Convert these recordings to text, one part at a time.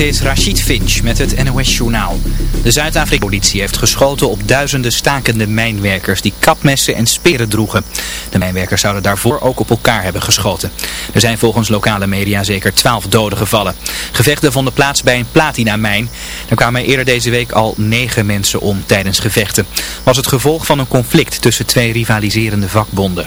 Dit is Rachid Finch met het NOS Journaal. De Zuid-Afrikaanse politie heeft geschoten op duizenden stakende mijnwerkers die kapmessen en speren droegen. De mijnwerkers zouden daarvoor ook op elkaar hebben geschoten. Er zijn volgens lokale media zeker twaalf doden gevallen. Gevechten vonden plaats bij een platinamijn. Er kwamen eerder deze week al negen mensen om tijdens gevechten. Was het gevolg van een conflict tussen twee rivaliserende vakbonden.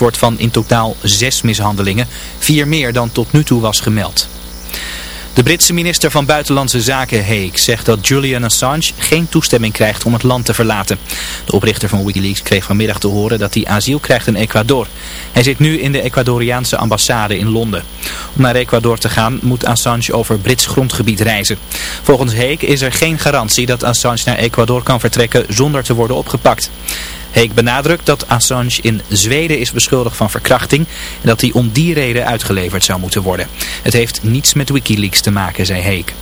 wordt van in totaal zes mishandelingen, vier meer dan tot nu toe was gemeld. De Britse minister van Buitenlandse Zaken Haig zegt dat Julian Assange geen toestemming krijgt om het land te verlaten. De oprichter van Wikileaks kreeg vanmiddag te horen dat hij asiel krijgt in Ecuador. Hij zit nu in de Ecuadoriaanse ambassade in Londen. Om naar Ecuador te gaan moet Assange over Brits grondgebied reizen. Volgens Haig is er geen garantie dat Assange naar Ecuador kan vertrekken zonder te worden opgepakt. Heek benadrukt dat Assange in Zweden is beschuldigd van verkrachting en dat hij om die reden uitgeleverd zou moeten worden. Het heeft niets met Wikileaks te maken, zei Heek.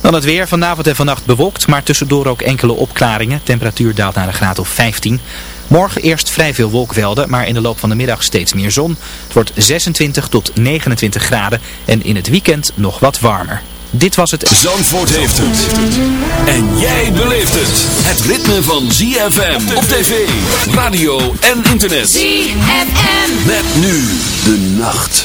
Dan het weer. Vanavond en vannacht bewolkt, maar tussendoor ook enkele opklaringen. Temperatuur daalt naar een graad of 15. Morgen eerst vrij veel wolkvelden, maar in de loop van de middag steeds meer zon. Het wordt 26 tot 29 graden en in het weekend nog wat warmer. Dit was het... Zandvoort heeft het. En jij beleeft het. Het ritme van ZFM op tv, radio en internet. ZFM. Met nu de nacht.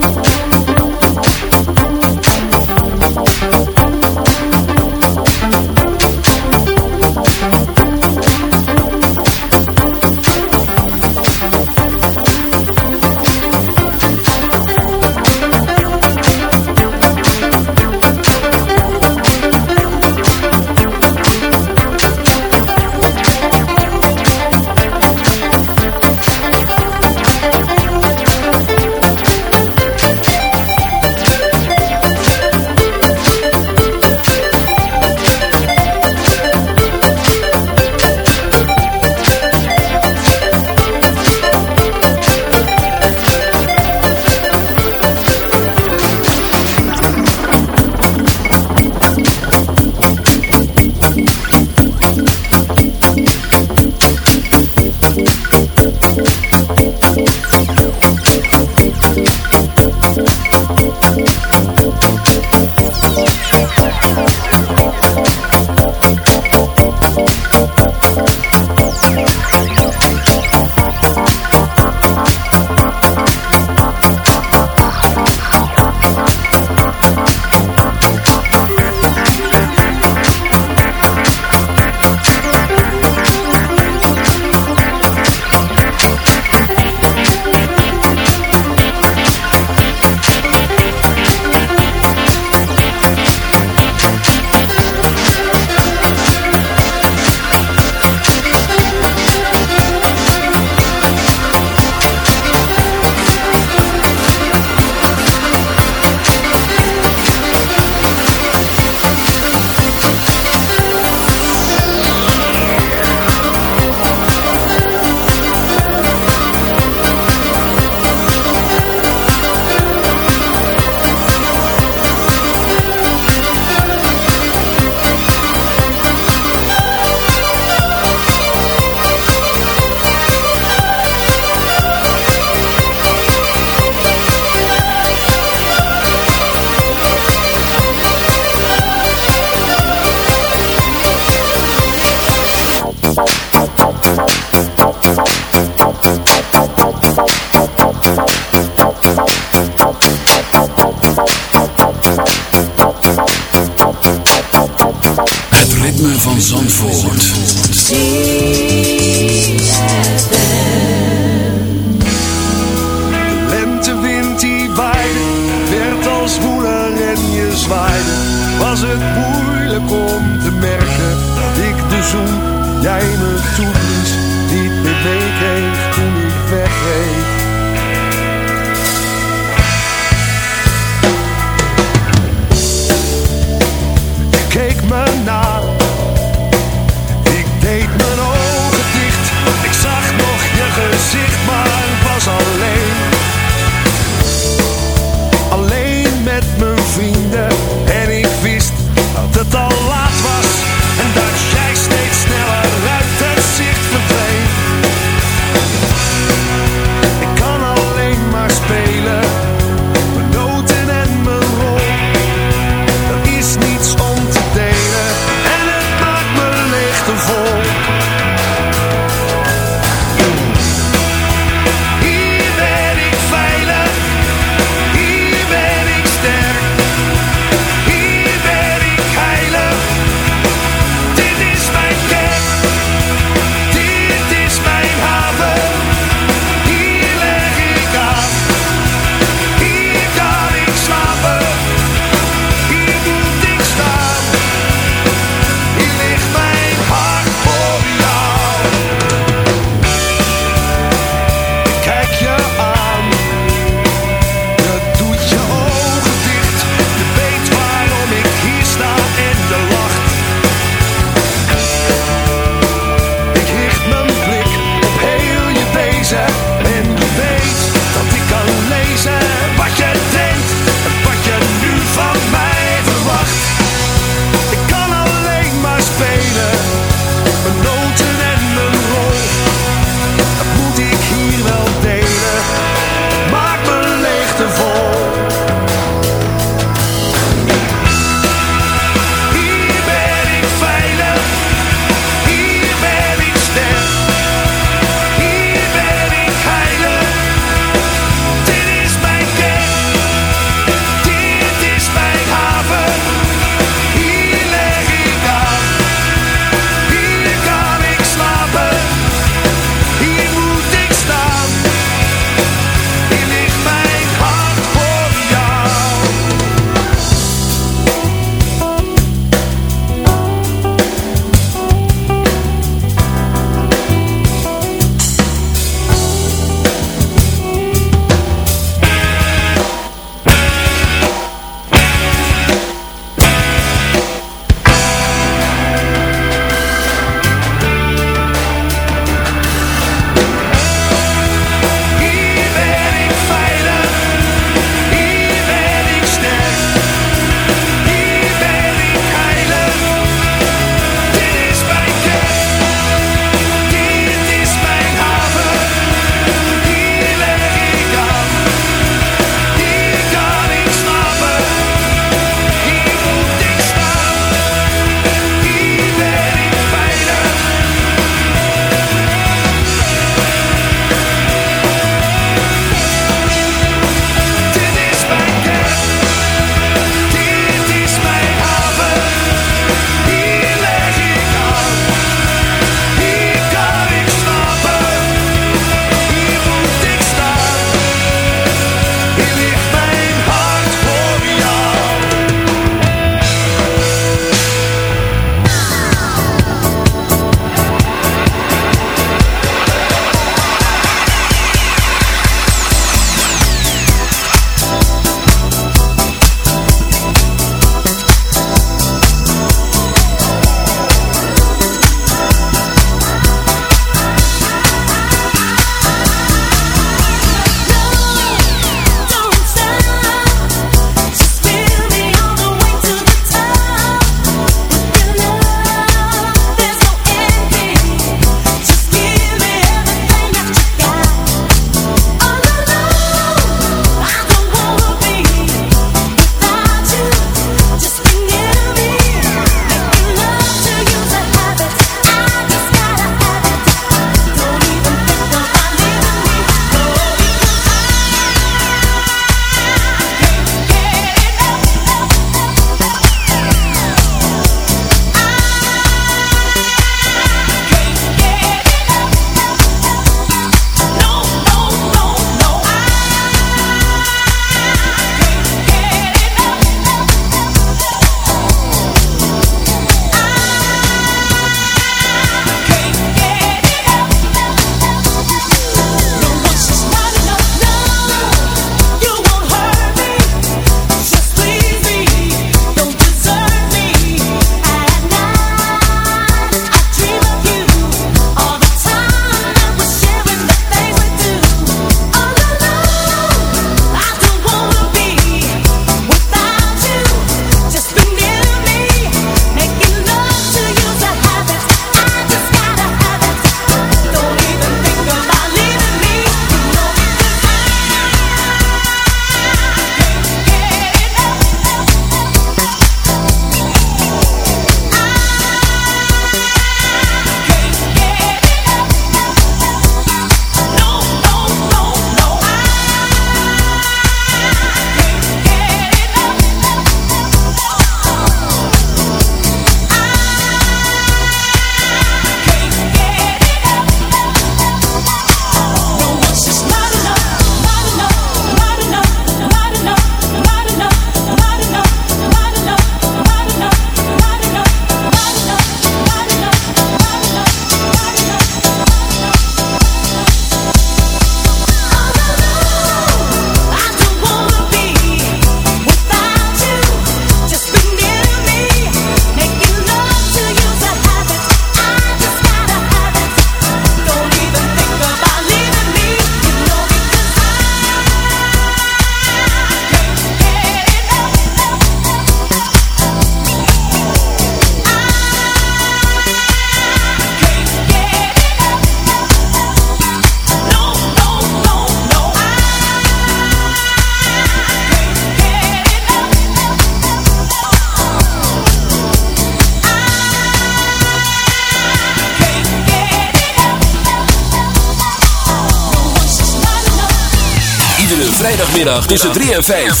Zaterdagmiddag tussen 3 en 5.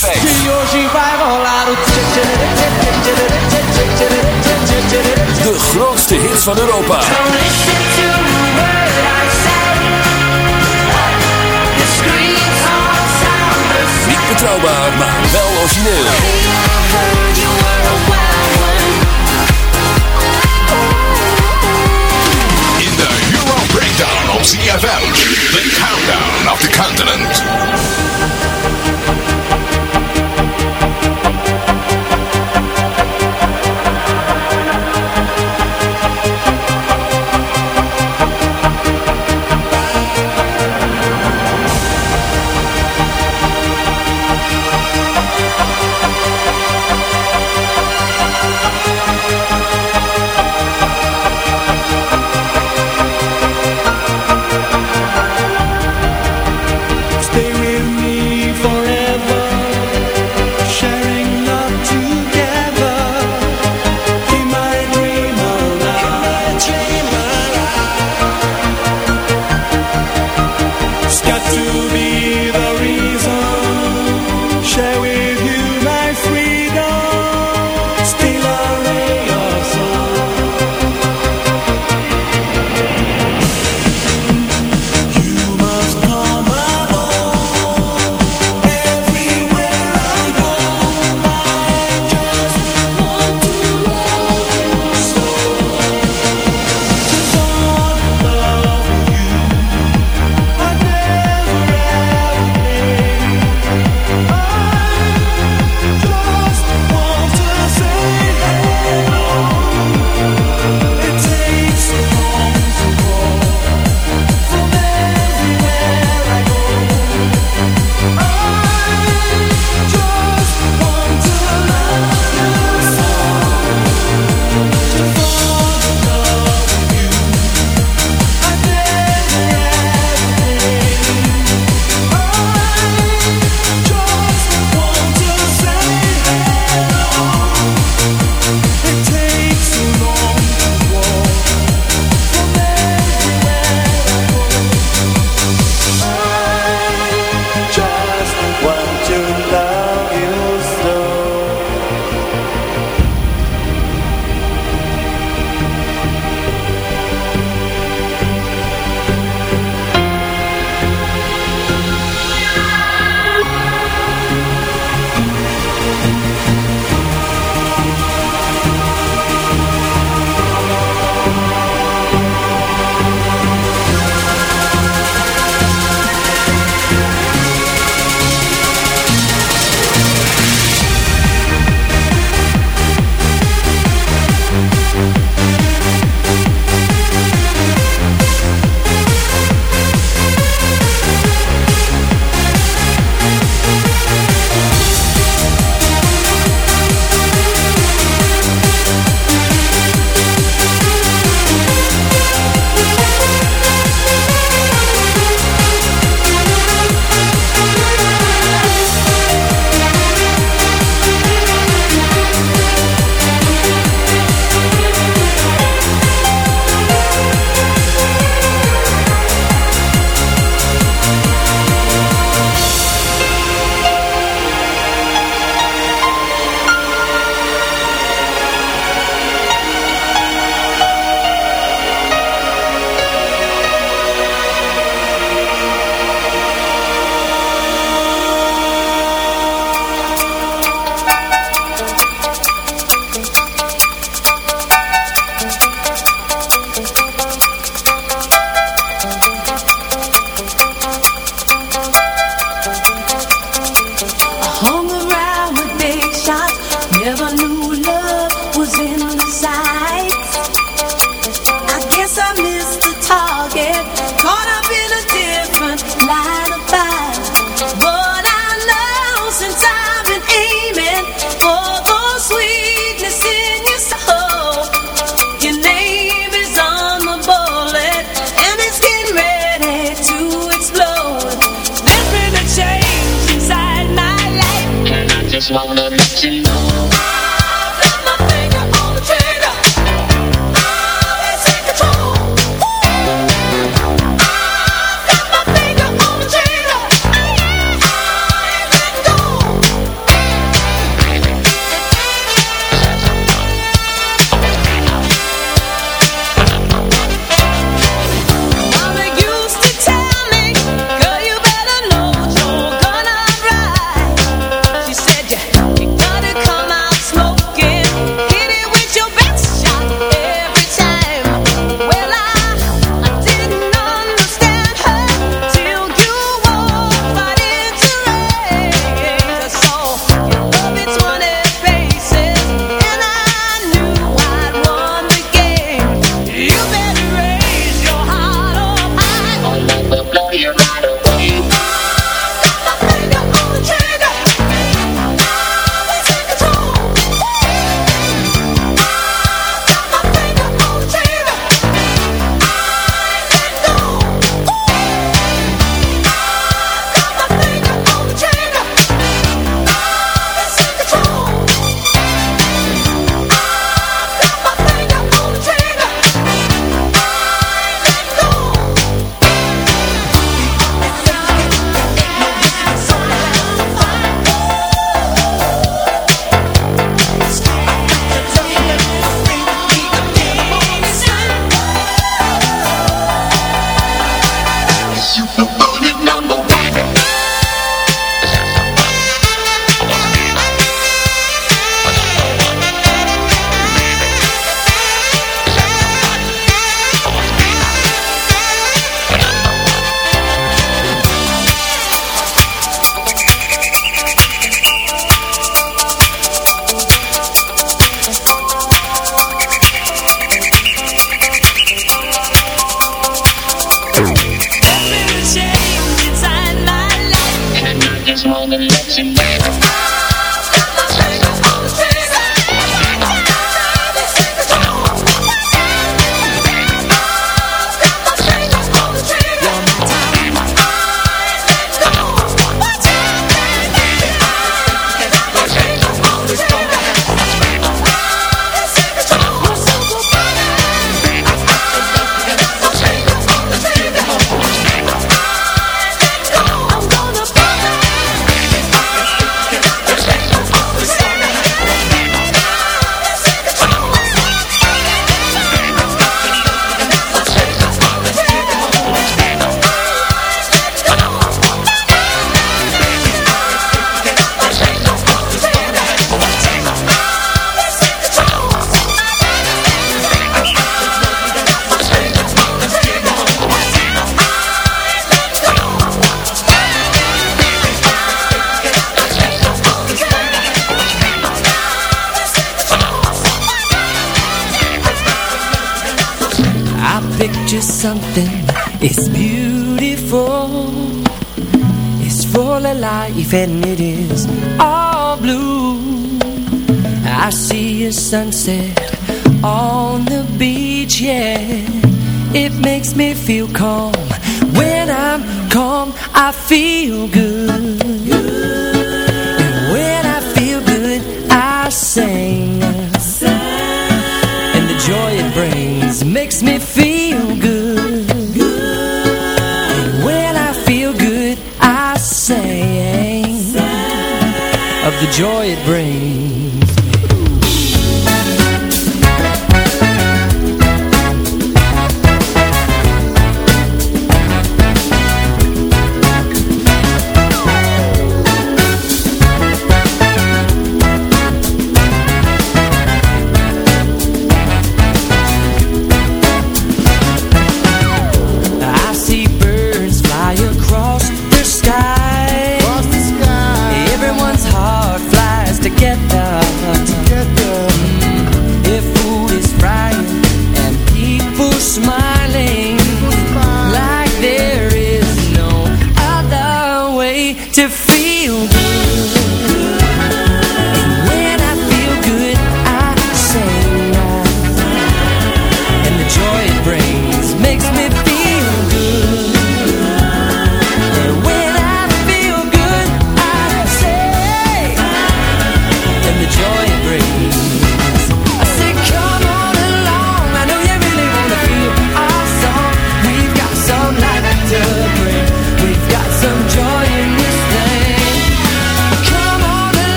De grootste hits van Europa. Niet betrouwbaar, maar wel origineel. In de Euro Breakdown op C.F.L. The countdown of the continent.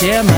Yeah.